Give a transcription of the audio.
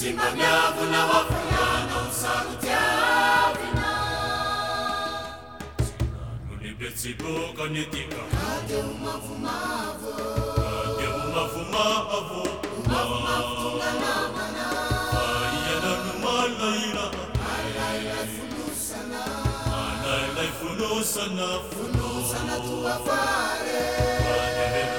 سدالببnتك مملفس